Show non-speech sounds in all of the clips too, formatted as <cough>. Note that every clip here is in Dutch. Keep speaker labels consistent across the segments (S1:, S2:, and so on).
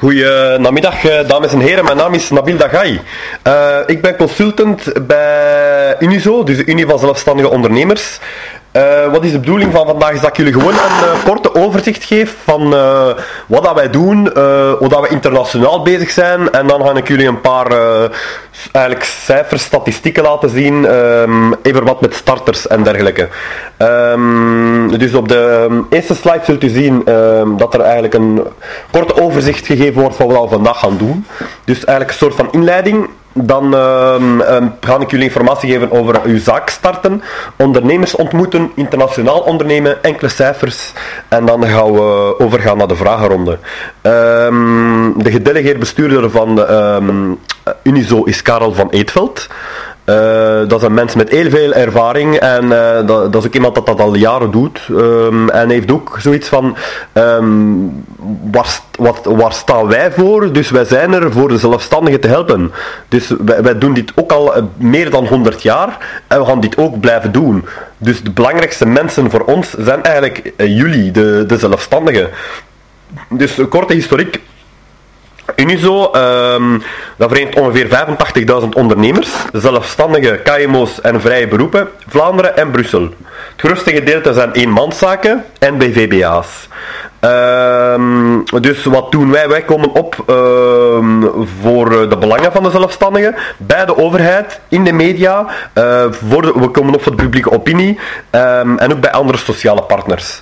S1: Goedemiddag, eh, dames en heren. Mijn naam is Nabil Dagai. Uh, ik ben consultant bij Unizo, dus de Unie van Zelfstandige Ondernemers. Uh, wat is de bedoeling van vandaag? Is dat ik jullie gewoon een uh, korte overzicht geef van uh, wat dat wij doen, hoe dat we internationaal bezig zijn. En dan ga ik jullie een paar eigenlijk cijfers, statistieken laten zien. Um, even wat met starters en dergelijke. Um, dus op de um, eerste slide zult u zien dat er eigenlijk een korte overzicht gegeven wordt van wat we vandaag gaan doen. Dus eigenlijk een soort van inleiding. Dan uh, ga ik jullie informatie geven over uw zaak starten, ondernemers ontmoeten, internationaal ondernemen, enkele cijfers en dan gaan we overgaan naar de vragenronde. Um, de gedelegeerd bestuurder van um, Unizo is Karel van Eetveld. Uh, dat is een mens met heel veel ervaring en uh, dat, dat, is ook iemand dat dat al jaren doet. Um, en heeft ook zoiets van, um, waar, wat, waar staan wij voor? Dus wij zijn er voor de zelfstandigen te helpen. Dus wij, wij doen dit ook al meer dan 100 jaar en we gaan dit ook blijven doen. Dus de belangrijkste mensen voor ons zijn eigenlijk jullie, de, de zelfstandigen. Dus een korte historiek. Unizo, um, dat vereent ongeveer 85.000 ondernemers, zelfstandige KMO's en vrije beroepen, Vlaanderen en Brussel. Het grootste gedeelte zijn eenmanszaken en BVBA's. Um, dus wat doen wij? Wij komen op um, voor de belangen van de zelfstandigen, bij de overheid, in de media, uh, voor we komen op voor de publieke opinie en ook bij andere sociale partners.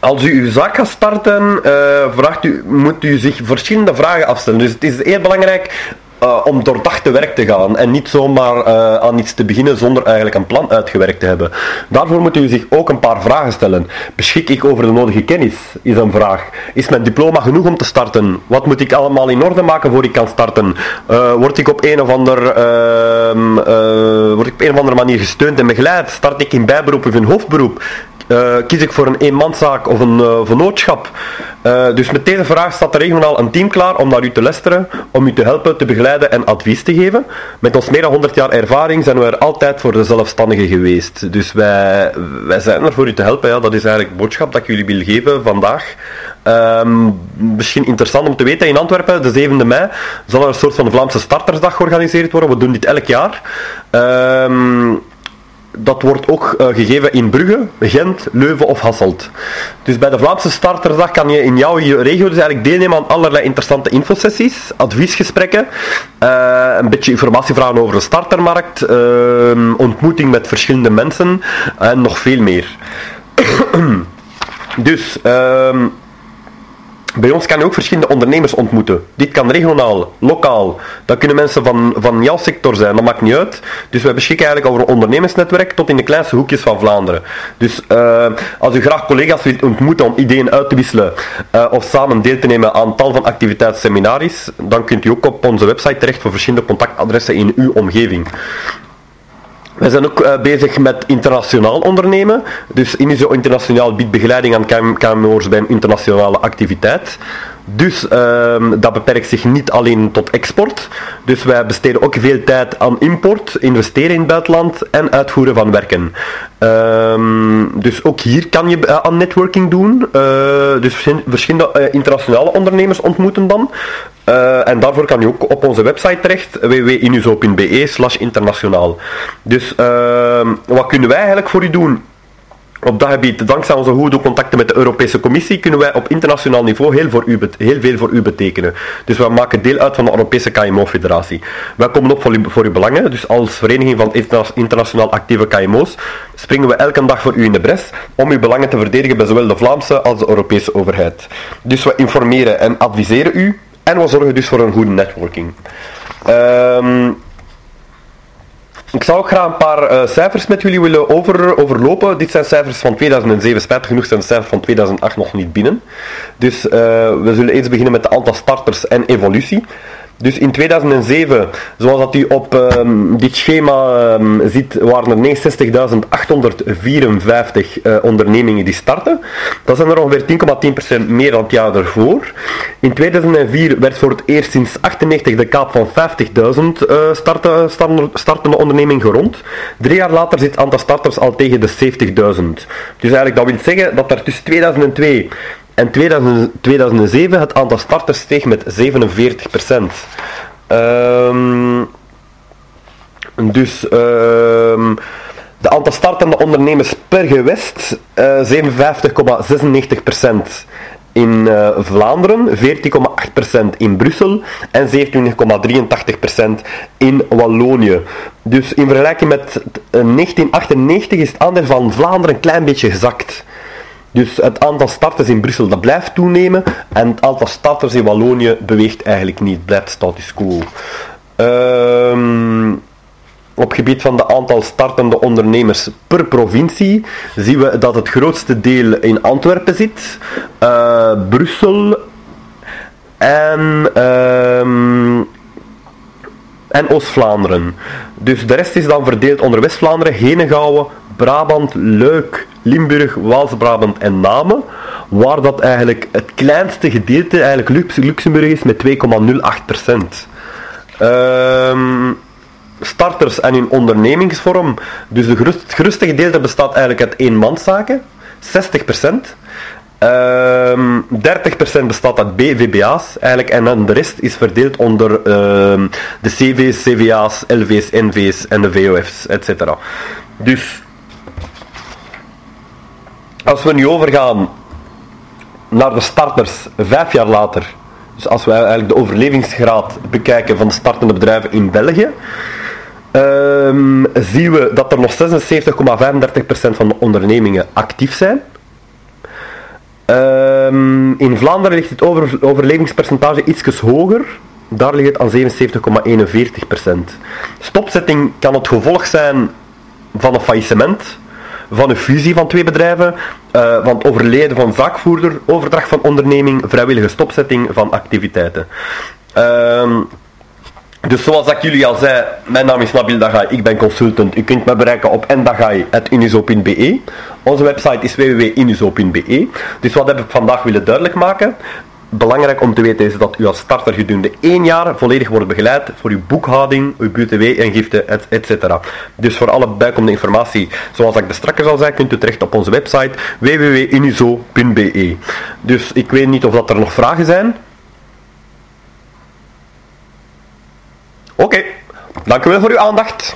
S1: Als u uw zaak gaat starten, uh, vraagt u, moet u zich verschillende vragen afstellen. Dus het is heel belangrijk uh, om doordacht te werk te gaan en niet zomaar uh, aan iets te beginnen zonder eigenlijk een plan uitgewerkt te hebben. Daarvoor moet u zich ook een paar vragen stellen. Beschik ik over de nodige kennis? Is een vraag. Is mijn diploma genoeg om te starten? Wat moet ik allemaal in orde maken voor ik kan starten? Word ik op een of ander, ehm, word ik op een of andere manier gesteund en begeleid? Start ik in bijberoep of in hoofdberoep? Uh, kies ik voor een eenmanszaak of een uh, vennootschap? Uh, dus met deze vraag staat er regionaal een team klaar om naar u te luisteren, om u te helpen, te begeleiden en advies te geven. Met ons meer dan 100 jaar ervaring zijn we er altijd voor de zelfstandigen geweest. Dus wij, wij zijn er voor u te helpen. Ja. Dat is eigenlijk de boodschap dat ik jullie wil geven vandaag. Um, misschien interessant om te weten, in Antwerpen, de 7e mei, zal er een soort van Vlaamse startersdag georganiseerd worden. We doen dit elk jaar. Um, dat wordt ook uh, gegeven in Brugge, Gent, Leuven of Hasselt. Dus bij de Vlaamse Starterdag kan je in jouw regio dus eigenlijk deelnemen aan allerlei interessante infosessies, adviesgesprekken, uh, een beetje informatie vragen over de startermarkt, uh, ontmoeting met verschillende mensen en nog veel meer. <coughs> dus... Ehm, bij ons kan je ook verschillende ondernemers ontmoeten. Dit kan regionaal, lokaal. Dat kunnen mensen van, van jouw sector zijn, dat maakt niet uit. Dus wij beschikken eigenlijk over een ondernemersnetwerk tot in de kleinste hoekjes van Vlaanderen. Dus uh, als u graag collega's wilt ontmoeten om ideeën uit te wisselen uh, of samen deel te nemen aan tal van activiteitsseminaries, dan kunt u ook op onze website terecht voor verschillende contactadressen in uw omgeving. Wij zijn ook uh, bezig met internationaal ondernemen. Dus Inizo Internationaal biedt begeleiding aan KMO'ers bij een internationale activiteit. Dus uh, dat beperkt zich niet alleen tot export. Dus wij besteden ook veel tijd aan import, investeren in het buitenland en uitvoeren van werken. Uh, dus ook hier kan je uh, aan networking doen. Uh, dus verschillende uh, internationale ondernemers ontmoeten dan. en daarvoor kan je ook op onze website terecht, www.inuso.be slash internationaal. Dus ehm, wat kunnen wij eigenlijk voor u doen? Op dat gebied, dankzij onze goede contacten met de Europese Commissie, kunnen wij op internationaal niveau heel, voor u, heel veel voor u betekenen. Dus wij maken deel uit van de Europese KMO-federatie. Wij komen op voor, voor uw belangen, dus als vereniging van internationaal actieve KMO's springen we elke dag voor u in de bres om uw belangen te verdedigen bij zowel de Vlaamse als de Europese overheid. Dus we informeren en adviseren u en we zorgen dus voor een goede networking. Um, ik zou ook graag een paar uh, cijfers met jullie willen over, overlopen. Dit zijn cijfers van 2007. Spijtig genoeg zijn de cijfers van 2008 nog niet binnen. Dus uh, we zullen eerst beginnen met de aantal starters en evolutie. Dus in 2007, zoals dat u op um, dit schema um, ziet, waren er 69.854 uh, ondernemingen die starten. Dat zijn er ongeveer 10,10% meer dan het jaar ervoor. In 2004 werd voor het eerst sinds 98 de kaap van 50.000 uh, starten, startende onderneming gerond. Drie jaar later zit het aantal starters al tegen de 70.000. Dus eigenlijk dat wil zeggen dat er tussen 2002 En 2000, 2007 het aantal starters steeg met 47%. Ehm dus ehm de aantal startende ondernemers per gewest, eh 57,96% in eh, Vlaanderen, 14,8% in Brussel en 27,83% in Wallonië. Dus in vergelijking met eh, 1998 is het aandeel van Vlaanderen een klein beetje gezakt. Dus het aantal starters in Brussel dat blijft toenemen en het aantal starters in Wallonië beweegt eigenlijk niet, blijft status quo. Ehm op gebied van de aantal startende ondernemers per provincie zien we dat het grootste deel in Antwerpen zit, eh, Brussel en, ehm, en Oost-Vlaanderen. Dus de rest is dan verdeeld onder West-Vlaanderen, Henegouwen, Brabant, Luik, Limburg, Waals-Brabant en Namen, waar dat eigenlijk het kleinste gedeelte eigenlijk Lux- Luxemburg is met 2,08%. Ehm starters en in ondernemingsvorm. Dus de gerust, het gerustste gedeelte bestaat eigenlijk uit eenmanszaken, 60%. Ehm 30% bestaat uit BVBA's eigenlijk, en dan de rest is verdeeld onder ehm, de CV's, CVA's, LV's, NV's en de VOF's, etc. Dus als we nu overgaan naar de starters vijf jaar later, dus als we eigenlijk de overlevingsgraad bekijken van de startende bedrijven in België, ehm, zien we dat er nog 76,35% van de ondernemingen actief zijn. Ehm, in Vlaanderen ligt het over, overlevingspercentage iets hoger. Daar ligt het aan 77,41%. Stopzetting kan het gevolg zijn van een faillissement, van een fusie van twee bedrijven, eh, van het overlijden van zaakvoerder, overdracht van onderneming, vrijwillige stopzetting van activiteiten. Ehm, dus zoals ik jullie al zei, mijn naam is Nabil Dagai, ik ben consultant. U kunt me bereiken op ndagai.unizo.be. Onze website is www.unizo.be. Dus wat heb ik vandaag willen duidelijk maken? Belangrijk om te weten is dat u als starter gedurende één jaar volledig wordt begeleid voor uw boekhouding, uw btw-ingifte, etc. Dus voor alle bijkomende informatie, zoals ik de straks al zei, kunt u terecht op onze website www.unizo.be. Dus ik weet niet of dat er nog vragen zijn. Oké, dank u wel voor uw aandacht.